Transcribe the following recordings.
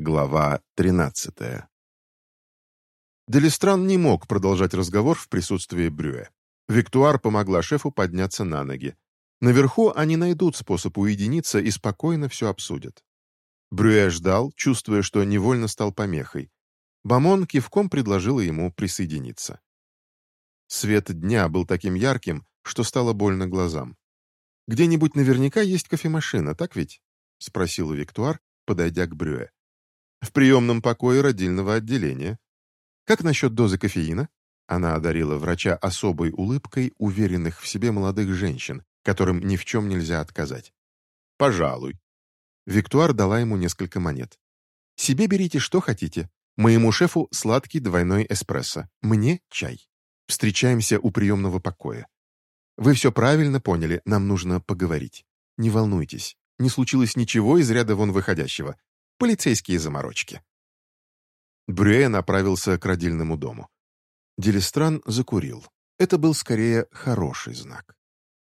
Глава 13 Делистран не мог продолжать разговор в присутствии Брюэ. Виктуар помогла шефу подняться на ноги. Наверху они найдут способ уединиться и спокойно все обсудят. Брюэ ждал, чувствуя, что невольно стал помехой. Бамон кивком предложила ему присоединиться. Свет дня был таким ярким, что стало больно глазам. «Где-нибудь наверняка есть кофемашина, так ведь?» — спросила Виктуар, подойдя к Брюэ. «В приемном покое родильного отделения. Как насчет дозы кофеина?» Она одарила врача особой улыбкой уверенных в себе молодых женщин, которым ни в чем нельзя отказать. «Пожалуй». Виктуар дала ему несколько монет. «Себе берите, что хотите. Моему шефу сладкий двойной эспрессо. Мне чай. Встречаемся у приемного покоя. Вы все правильно поняли, нам нужно поговорить. Не волнуйтесь, не случилось ничего из ряда вон выходящего. Полицейские заморочки». Брюэ направился к родильному дому. Делистран закурил. Это был скорее хороший знак.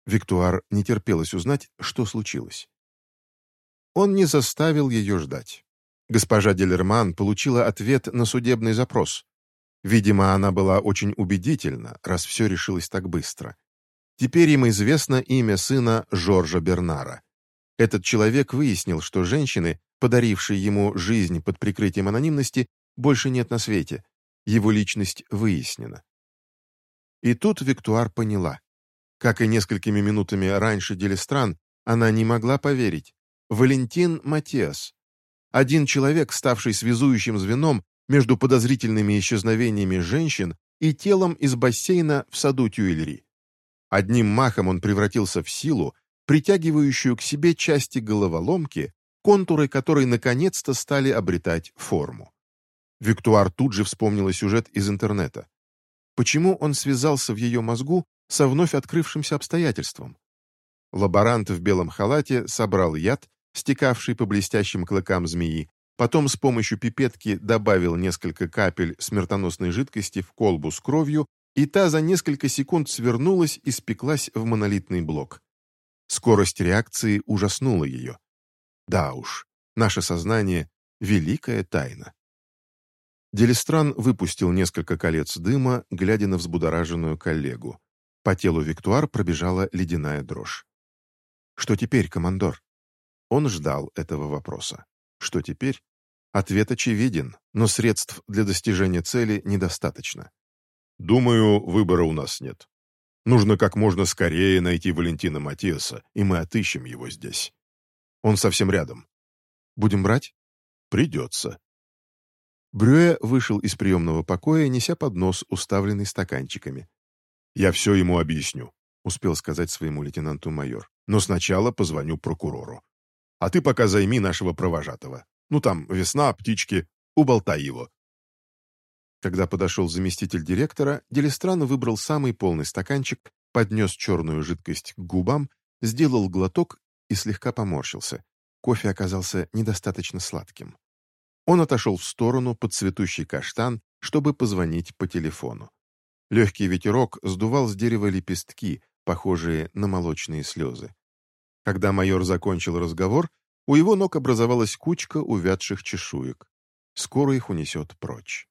Виктуар не терпелось узнать, что случилось. Он не заставил ее ждать. Госпожа Делерман получила ответ на судебный запрос. Видимо, она была очень убедительна, раз все решилось так быстро. Теперь им известно имя сына Жоржа Бернара. Этот человек выяснил, что женщины, подарившие ему жизнь под прикрытием анонимности, больше нет на свете, его личность выяснена. И тут Виктуар поняла. Как и несколькими минутами раньше Делистран, она не могла поверить. Валентин Матиас. Один человек, ставший связующим звеном между подозрительными исчезновениями женщин и телом из бассейна в саду Тюильри. Одним махом он превратился в силу, притягивающую к себе части головоломки, контуры которой наконец-то стали обретать форму. Виктуар тут же вспомнила сюжет из интернета. Почему он связался в ее мозгу со вновь открывшимся обстоятельством? Лаборант в белом халате собрал яд, стекавший по блестящим клыкам змеи, потом с помощью пипетки добавил несколько капель смертоносной жидкости в колбу с кровью, и та за несколько секунд свернулась и спеклась в монолитный блок. Скорость реакции ужаснула ее. Да уж, наше сознание — великая тайна. Делистран выпустил несколько колец дыма, глядя на взбудораженную коллегу. По телу Виктуар пробежала ледяная дрожь. «Что теперь, командор?» Он ждал этого вопроса. «Что теперь?» Ответ очевиден, но средств для достижения цели недостаточно. «Думаю, выбора у нас нет. Нужно как можно скорее найти Валентина Матиаса, и мы отыщем его здесь. Он совсем рядом. Будем брать? Придется. Брюэ вышел из приемного покоя, неся поднос, уставленный стаканчиками. «Я все ему объясню», — успел сказать своему лейтенанту майор. «Но сначала позвоню прокурору. А ты пока займи нашего провожатого. Ну там, весна, птички, уболтай его». Когда подошел заместитель директора, Делистран выбрал самый полный стаканчик, поднес черную жидкость к губам, сделал глоток и слегка поморщился. Кофе оказался недостаточно сладким. Он отошел в сторону под цветущий каштан, чтобы позвонить по телефону. Легкий ветерок сдувал с дерева лепестки, похожие на молочные слезы. Когда майор закончил разговор, у его ног образовалась кучка увядших чешуек. Скоро их унесет прочь.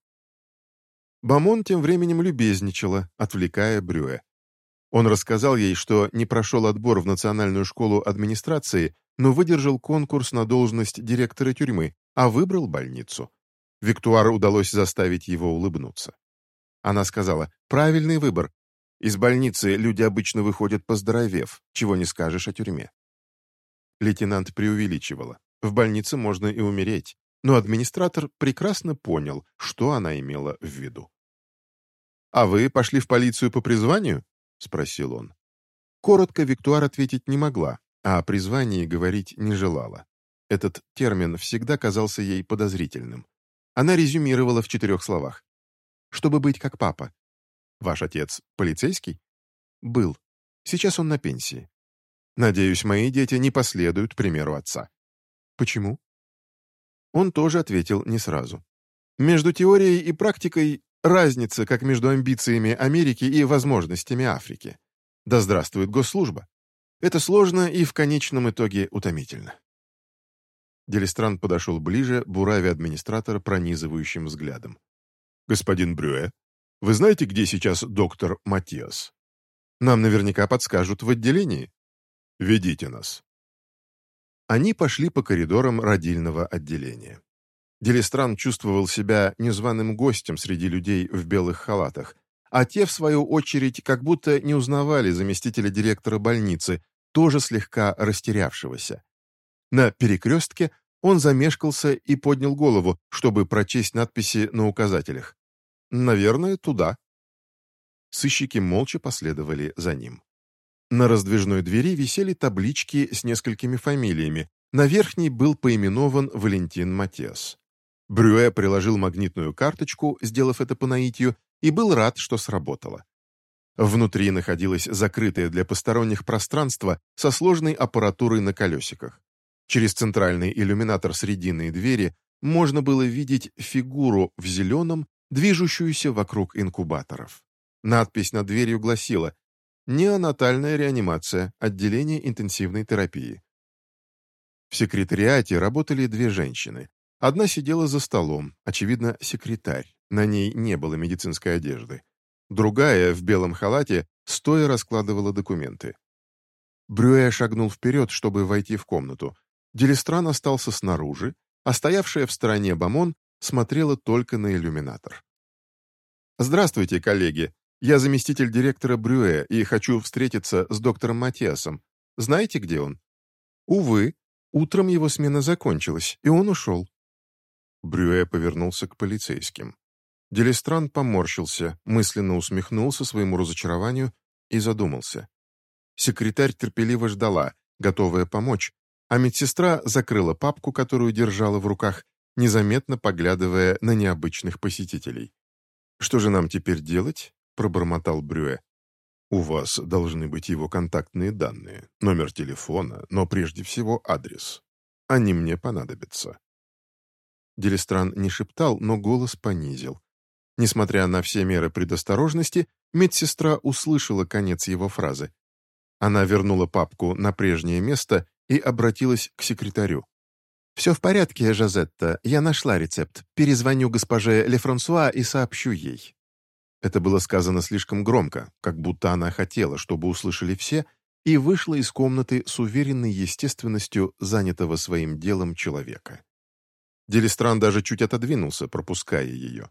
Бамон тем временем любезничала, отвлекая Брюэ. Он рассказал ей, что не прошел отбор в Национальную школу администрации, но выдержал конкурс на должность директора тюрьмы, а выбрал больницу. Виктуару удалось заставить его улыбнуться. Она сказала, правильный выбор. Из больницы люди обычно выходят поздоровев, чего не скажешь о тюрьме. Лейтенант преувеличивала. В больнице можно и умереть, но администратор прекрасно понял, что она имела в виду. «А вы пошли в полицию по призванию?» — спросил он. Коротко Виктуар ответить не могла, а о призвании говорить не желала. Этот термин всегда казался ей подозрительным. Она резюмировала в четырех словах. «Чтобы быть как папа». «Ваш отец полицейский?» «Был. Сейчас он на пенсии. Надеюсь, мои дети не последуют примеру отца». «Почему?» Он тоже ответил не сразу. «Между теорией и практикой разница, как между амбициями Америки и возможностями Африки. Да здравствует госслужба. Это сложно и в конечном итоге утомительно». Делистран подошел ближе, буравя администратора пронизывающим взглядом. «Господин Брюэ, вы знаете, где сейчас доктор Матиас? Нам наверняка подскажут в отделении. Ведите нас». Они пошли по коридорам родильного отделения. Делистран чувствовал себя незваным гостем среди людей в белых халатах, а те, в свою очередь, как будто не узнавали заместителя директора больницы, тоже слегка растерявшегося. На перекрестке он замешкался и поднял голову, чтобы прочесть надписи на указателях. «Наверное, туда». Сыщики молча последовали за ним. На раздвижной двери висели таблички с несколькими фамилиями. На верхней был поименован Валентин Матиас. Брюэ приложил магнитную карточку, сделав это по наитию, и был рад, что сработало. Внутри находилось закрытое для посторонних пространство со сложной аппаратурой на колесиках. Через центральный иллюминатор срединной двери можно было видеть фигуру в зеленом, движущуюся вокруг инкубаторов. Надпись над дверью гласила «Неонатальная реанимация, отделение интенсивной терапии». В секретариате работали две женщины. Одна сидела за столом, очевидно, секретарь, на ней не было медицинской одежды. Другая, в белом халате, стоя раскладывала документы. Брюэ шагнул вперед, чтобы войти в комнату. Делистран остался снаружи, а стоявшая в стороне Бамон смотрела только на иллюминатор. «Здравствуйте, коллеги. Я заместитель директора Брюэ и хочу встретиться с доктором Матиасом. Знаете, где он?» «Увы, утром его смена закончилась, и он ушел». Брюэ повернулся к полицейским. Делистран поморщился, мысленно усмехнулся своему разочарованию и задумался. Секретарь терпеливо ждала, готовая помочь, а медсестра закрыла папку, которую держала в руках, незаметно поглядывая на необычных посетителей. «Что же нам теперь делать?» — пробормотал Брюэ. «У вас должны быть его контактные данные, номер телефона, но прежде всего адрес. Они мне понадобятся». Делистран не шептал, но голос понизил. Несмотря на все меры предосторожности, медсестра услышала конец его фразы. Она вернула папку на прежнее место и обратилась к секретарю. «Все в порядке, Жазетта, я нашла рецепт. Перезвоню госпоже Лефрансуа и сообщу ей». Это было сказано слишком громко, как будто она хотела, чтобы услышали все, и вышла из комнаты с уверенной естественностью занятого своим делом человека. Делистран даже чуть отодвинулся, пропуская ее.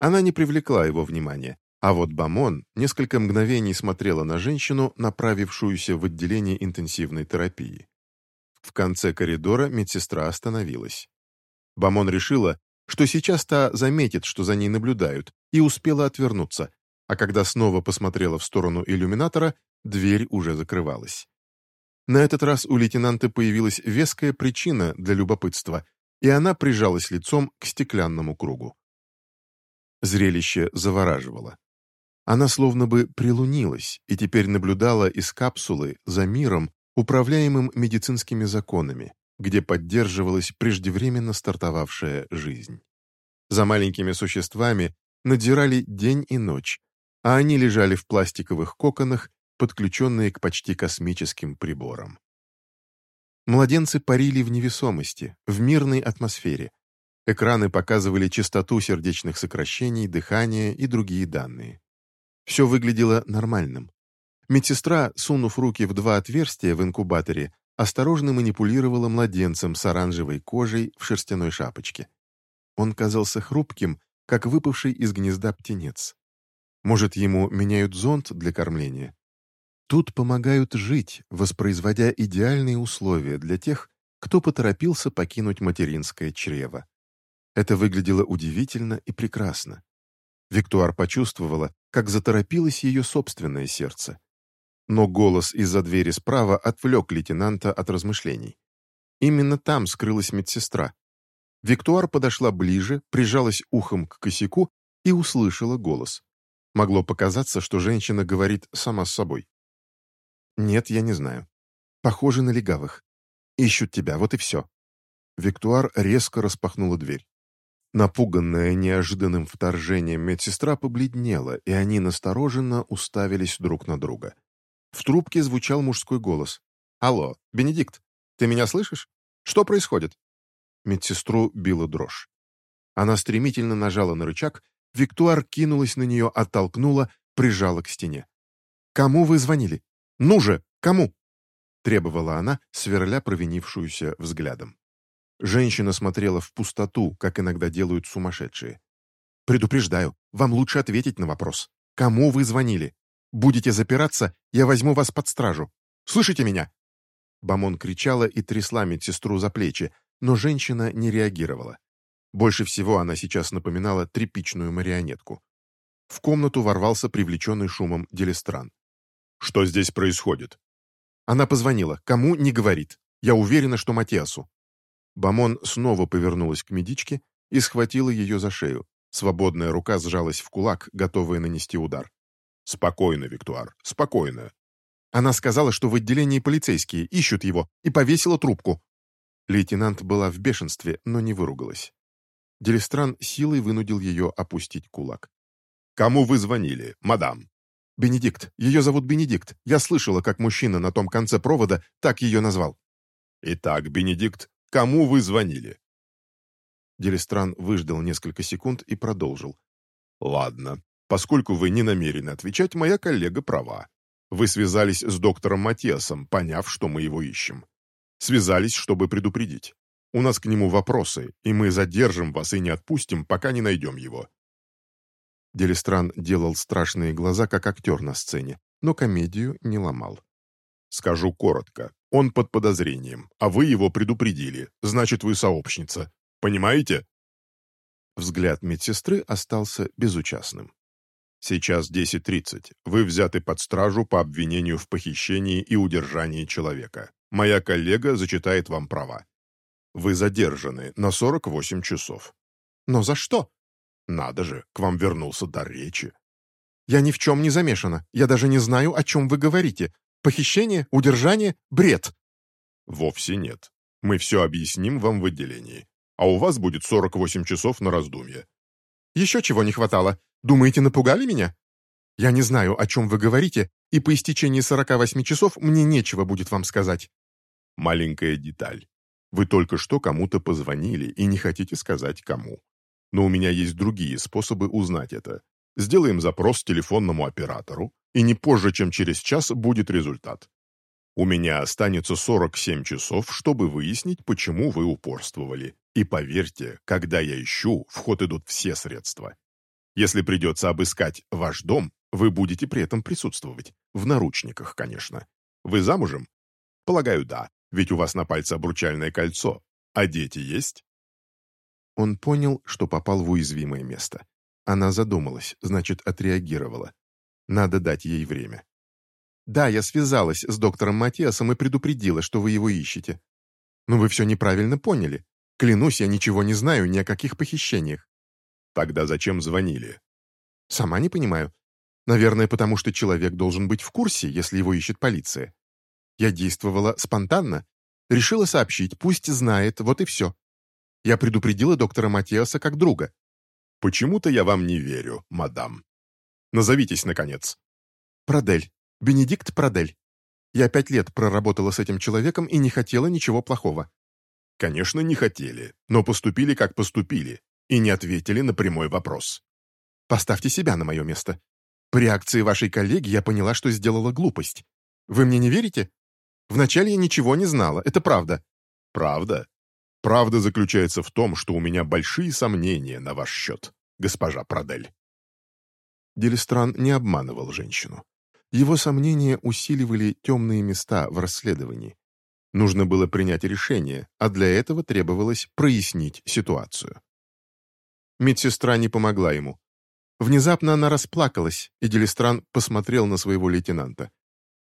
Она не привлекла его внимания, а вот Бамон несколько мгновений смотрела на женщину, направившуюся в отделение интенсивной терапии. В конце коридора медсестра остановилась. Бамон решила, что сейчас та заметит, что за ней наблюдают, и успела отвернуться, а когда снова посмотрела в сторону иллюминатора, дверь уже закрывалась. На этот раз у лейтенанта появилась веская причина для любопытства, и она прижалась лицом к стеклянному кругу. Зрелище завораживало. Она словно бы прилунилась и теперь наблюдала из капсулы за миром, управляемым медицинскими законами, где поддерживалась преждевременно стартовавшая жизнь. За маленькими существами надзирали день и ночь, а они лежали в пластиковых коконах, подключенные к почти космическим приборам. Младенцы парили в невесомости, в мирной атмосфере, Экраны показывали частоту сердечных сокращений, дыхание и другие данные. Все выглядело нормальным. Медсестра, сунув руки в два отверстия в инкубаторе, осторожно манипулировала младенцем с оранжевой кожей в шерстяной шапочке. Он казался хрупким, как выпавший из гнезда птенец. Может, ему меняют зонд для кормления? Тут помогают жить, воспроизводя идеальные условия для тех, кто поторопился покинуть материнское чрево. Это выглядело удивительно и прекрасно. Виктуар почувствовала, как заторопилось ее собственное сердце. Но голос из-за двери справа отвлек лейтенанта от размышлений. Именно там скрылась медсестра. Виктуар подошла ближе, прижалась ухом к косяку и услышала голос. Могло показаться, что женщина говорит сама с собой. «Нет, я не знаю. Похоже на легавых. Ищут тебя, вот и все». Виктуар резко распахнула дверь. Напуганная неожиданным вторжением медсестра побледнела, и они настороженно уставились друг на друга. В трубке звучал мужской голос. «Алло, Бенедикт, ты меня слышишь? Что происходит? Медсестру била дрожь. Она стремительно нажала на рычаг, Виктуар кинулась на нее, оттолкнула, прижала к стене. «Кому вы звонили? Ну же, кому?» требовала она, сверля провинившуюся взглядом. Женщина смотрела в пустоту, как иногда делают сумасшедшие. «Предупреждаю, вам лучше ответить на вопрос. Кому вы звонили? Будете запираться, я возьму вас под стражу. Слышите меня?» Бамон кричала и трясла медсестру за плечи, но женщина не реагировала. Больше всего она сейчас напоминала тряпичную марионетку. В комнату ворвался привлеченный шумом Делестран. «Что здесь происходит?» Она позвонила. Кому, не говорит. Я уверена, что Матиасу. Бамон снова повернулась к медичке и схватила ее за шею. Свободная рука сжалась в кулак, готовая нанести удар. «Спокойно, Виктуар, спокойно». Она сказала, что в отделении полицейские ищут его, и повесила трубку. Лейтенант была в бешенстве, но не выругалась. Делистран силой вынудил ее опустить кулак. «Кому вы звонили, мадам?» «Бенедикт. Ее зовут Бенедикт. Я слышала, как мужчина на том конце провода так ее назвал». «Итак, Бенедикт, кому вы звонили?» Делистран выждал несколько секунд и продолжил. «Ладно. Поскольку вы не намерены отвечать, моя коллега права. Вы связались с доктором Матиасом, поняв, что мы его ищем. Связались, чтобы предупредить. У нас к нему вопросы, и мы задержим вас и не отпустим, пока не найдем его. Делистран делал страшные глаза, как актер на сцене, но комедию не ломал. «Скажу коротко. Он под подозрением, а вы его предупредили. Значит, вы сообщница. Понимаете?» Взгляд медсестры остался безучастным. «Сейчас 10.30. Вы взяты под стражу по обвинению в похищении и удержании человека. Моя коллега зачитает вам права. Вы задержаны на 48 часов». «Но за что?» Надо же, к вам вернулся дар речи. Я ни в чем не замешана. Я даже не знаю, о чем вы говорите. Похищение, удержание, бред. Вовсе нет. Мы все объясним вам в отделении. А у вас будет 48 часов на раздумье. Еще чего не хватало. Думаете, напугали меня? Я не знаю, о чем вы говорите, и по истечении 48 часов мне нечего будет вам сказать. Маленькая деталь. Вы только что кому-то позвонили и не хотите сказать, кому. Но у меня есть другие способы узнать это. Сделаем запрос телефонному оператору, и не позже, чем через час, будет результат. У меня останется 47 часов, чтобы выяснить, почему вы упорствовали. И поверьте, когда я ищу, в ход идут все средства. Если придется обыскать ваш дом, вы будете при этом присутствовать. В наручниках, конечно. Вы замужем? Полагаю, да, ведь у вас на пальце обручальное кольцо. А дети есть? Он понял, что попал в уязвимое место. Она задумалась, значит, отреагировала. Надо дать ей время. «Да, я связалась с доктором Матиасом и предупредила, что вы его ищете. Но вы все неправильно поняли. Клянусь, я ничего не знаю ни о каких похищениях». «Тогда зачем звонили?» «Сама не понимаю. Наверное, потому что человек должен быть в курсе, если его ищет полиция. Я действовала спонтанно. Решила сообщить, пусть знает, вот и все. Я предупредила доктора Матиаса как друга. Почему-то я вам не верю, мадам. Назовитесь, наконец. Продель. Бенедикт Продель. Я пять лет проработала с этим человеком и не хотела ничего плохого. Конечно, не хотели, но поступили, как поступили, и не ответили на прямой вопрос. Поставьте себя на мое место. По реакции вашей коллеги я поняла, что сделала глупость. Вы мне не верите? Вначале я ничего не знала, это правда. Правда? Правда заключается в том, что у меня большие сомнения на ваш счет, госпожа Продель». Делистран не обманывал женщину. Его сомнения усиливали темные места в расследовании. Нужно было принять решение, а для этого требовалось прояснить ситуацию. Медсестра не помогла ему. Внезапно она расплакалась, и Делистран посмотрел на своего лейтенанта.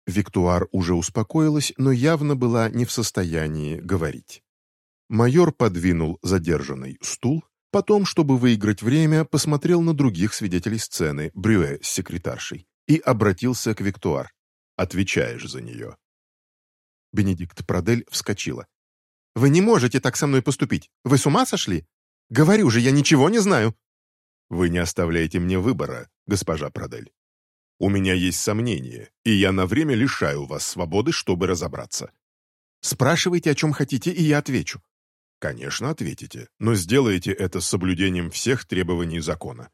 Виктуар уже успокоилась, но явно была не в состоянии говорить. Майор подвинул задержанный стул, потом, чтобы выиграть время, посмотрел на других свидетелей сцены, Брюэ с секретаршей, и обратился к Виктуар. «Отвечаешь за нее». Бенедикт Продель вскочила. «Вы не можете так со мной поступить. Вы с ума сошли? Говорю же, я ничего не знаю». «Вы не оставляете мне выбора, госпожа Продель. У меня есть сомнения, и я на время лишаю вас свободы, чтобы разобраться». «Спрашивайте, о чем хотите, и я отвечу. Конечно, ответите, но сделайте это с соблюдением всех требований закона.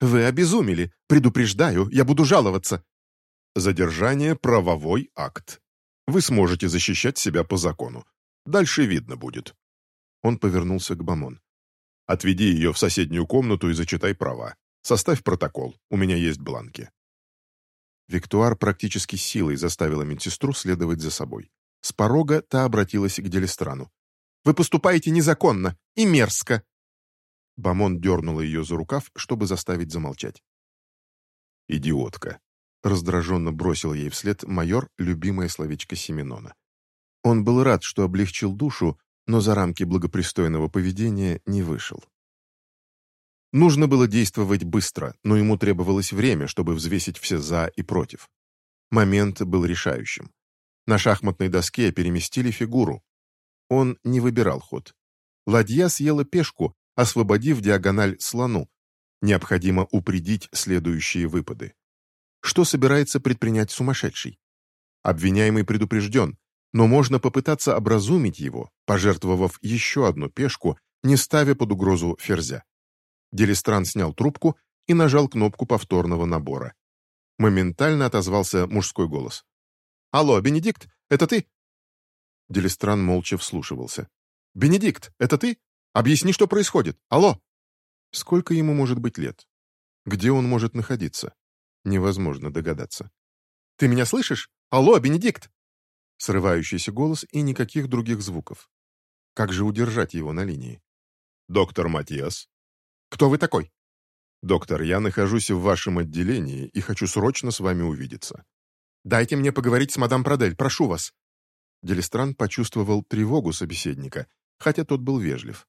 Вы обезумели. Предупреждаю, я буду жаловаться. Задержание – правовой акт. Вы сможете защищать себя по закону. Дальше видно будет. Он повернулся к Бамон. Отведи ее в соседнюю комнату и зачитай права. Составь протокол, у меня есть бланки. Виктуар практически силой заставила медсестру следовать за собой. С порога та обратилась к Делистрану. Вы поступаете незаконно и мерзко!» Бамон дернула ее за рукав, чтобы заставить замолчать. «Идиотка!» — раздраженно бросил ей вслед майор любимое словечко Семенона. Он был рад, что облегчил душу, но за рамки благопристойного поведения не вышел. Нужно было действовать быстро, но ему требовалось время, чтобы взвесить все «за» и «против». Момент был решающим. На шахматной доске переместили фигуру, он не выбирал ход. Ладья съела пешку, освободив диагональ слону. Необходимо упредить следующие выпады. Что собирается предпринять сумасшедший? Обвиняемый предупрежден, но можно попытаться образумить его, пожертвовав еще одну пешку, не ставя под угрозу ферзя. Делистран снял трубку и нажал кнопку повторного набора. Моментально отозвался мужской голос. «Алло, Бенедикт, это ты? Делистран молча вслушивался. «Бенедикт, это ты? Объясни, что происходит. Алло!» Сколько ему может быть лет? Где он может находиться? Невозможно догадаться. «Ты меня слышишь? Алло, Бенедикт!» Срывающийся голос и никаких других звуков. Как же удержать его на линии? «Доктор Матиас». «Кто вы такой?» «Доктор, я нахожусь в вашем отделении и хочу срочно с вами увидеться». «Дайте мне поговорить с мадам Продель, прошу вас. Делистран почувствовал тревогу собеседника, хотя тот был вежлив.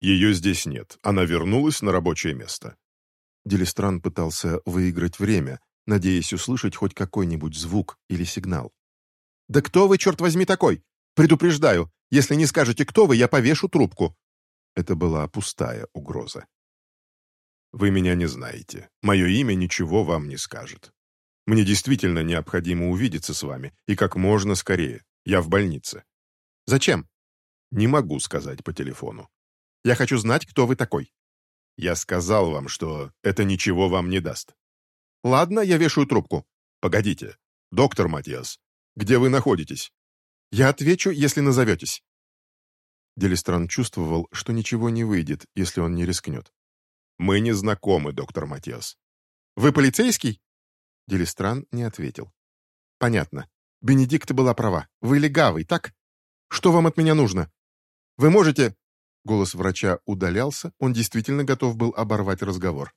«Ее здесь нет. Она вернулась на рабочее место». Делистран пытался выиграть время, надеясь услышать хоть какой-нибудь звук или сигнал. «Да кто вы, черт возьми, такой? Предупреждаю, если не скажете, кто вы, я повешу трубку». Это была пустая угроза. «Вы меня не знаете. Мое имя ничего вам не скажет. Мне действительно необходимо увидеться с вами, и как можно скорее. Я в больнице. Зачем? Не могу сказать по телефону. Я хочу знать, кто вы такой. Я сказал вам, что это ничего вам не даст. Ладно, я вешаю трубку. Погодите. Доктор Матиас, где вы находитесь? Я отвечу, если назоветесь. Делистран чувствовал, что ничего не выйдет, если он не рискнет. «Мы не знакомы, доктор Матиас». «Вы полицейский?» Делистран не ответил. «Понятно. Бенедикта была права. Вы легавый, так? Что вам от меня нужно? Вы можете...» Голос врача удалялся, он действительно готов был оборвать разговор.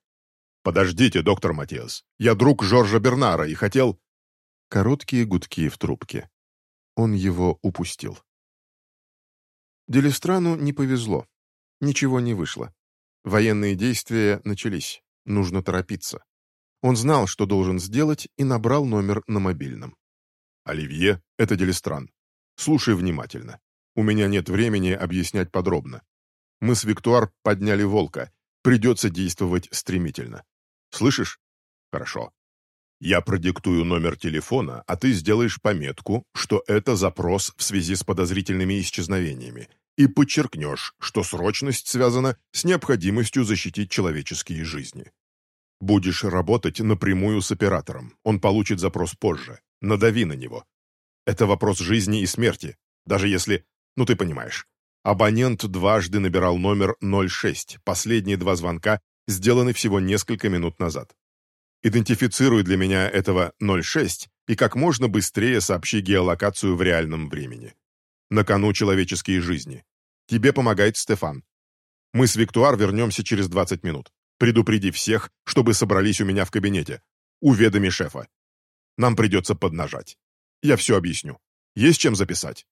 «Подождите, доктор Матиас. Я друг Жоржа Бернара и хотел...» Короткие гудки в трубке. Он его упустил. Делистрану не повезло. Ничего не вышло. Военные действия начались. Нужно торопиться. Он знал, что должен сделать, и набрал номер на мобильном. «Оливье, это Делистран. Слушай внимательно. У меня нет времени объяснять подробно. Мы с Виктуар подняли волка. Придется действовать стремительно. Слышишь? Хорошо. Я продиктую номер телефона, а ты сделаешь пометку, что это запрос в связи с подозрительными исчезновениями, и подчеркнешь, что срочность связана с необходимостью защитить человеческие жизни. Будешь работать напрямую с оператором, он получит запрос позже. Надави на него. Это вопрос жизни и смерти, даже если, ну ты понимаешь. Абонент дважды набирал номер 06, последние два звонка сделаны всего несколько минут назад. Идентифицируй для меня этого 06 и как можно быстрее сообщи геолокацию в реальном времени. На кону человеческие жизни. Тебе помогает Стефан. Мы с Виктуар вернемся через 20 минут. Предупреди всех, чтобы собрались у меня в кабинете. Уведоми шефа. Нам придется поднажать. Я все объясню. Есть чем записать?»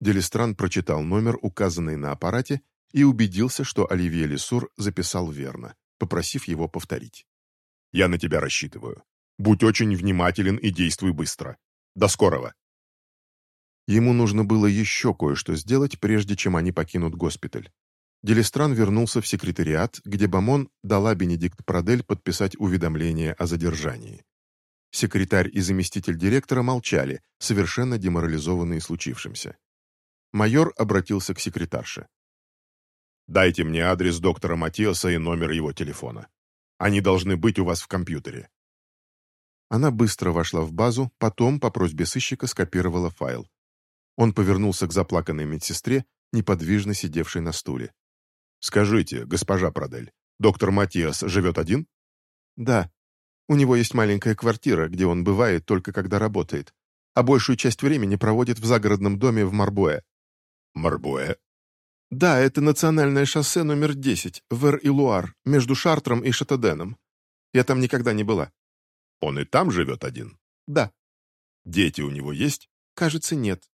Делистран прочитал номер, указанный на аппарате, и убедился, что Оливье Лесур записал верно, попросив его повторить. «Я на тебя рассчитываю. Будь очень внимателен и действуй быстро. До скорого!» Ему нужно было еще кое-что сделать, прежде чем они покинут госпиталь. Делистран вернулся в секретариат, где Бамон дала Бенедикт Продель подписать уведомление о задержании. Секретарь и заместитель директора молчали, совершенно деморализованные случившимся. Майор обратился к секретарше. «Дайте мне адрес доктора Матиаса и номер его телефона. Они должны быть у вас в компьютере». Она быстро вошла в базу, потом, по просьбе сыщика, скопировала файл. Он повернулся к заплаканной медсестре, неподвижно сидевшей на стуле. «Скажите, госпожа Продель, доктор Матиас живет один?» «Да. У него есть маленькая квартира, где он бывает только когда работает, а большую часть времени проводит в загородном доме в Марбуэ». «Марбуэ?» «Да, это национальное шоссе номер 10, в Эр-и-Луар, между Шартром и Шатаденом. Я там никогда не была». «Он и там живет один?» «Да». «Дети у него есть?» «Кажется, нет».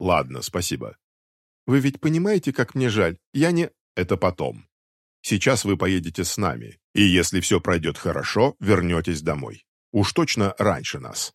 «Ладно, спасибо». «Вы ведь понимаете, как мне жаль? Я не...» «Это потом. Сейчас вы поедете с нами, и если все пройдет хорошо, вернетесь домой. Уж точно раньше нас».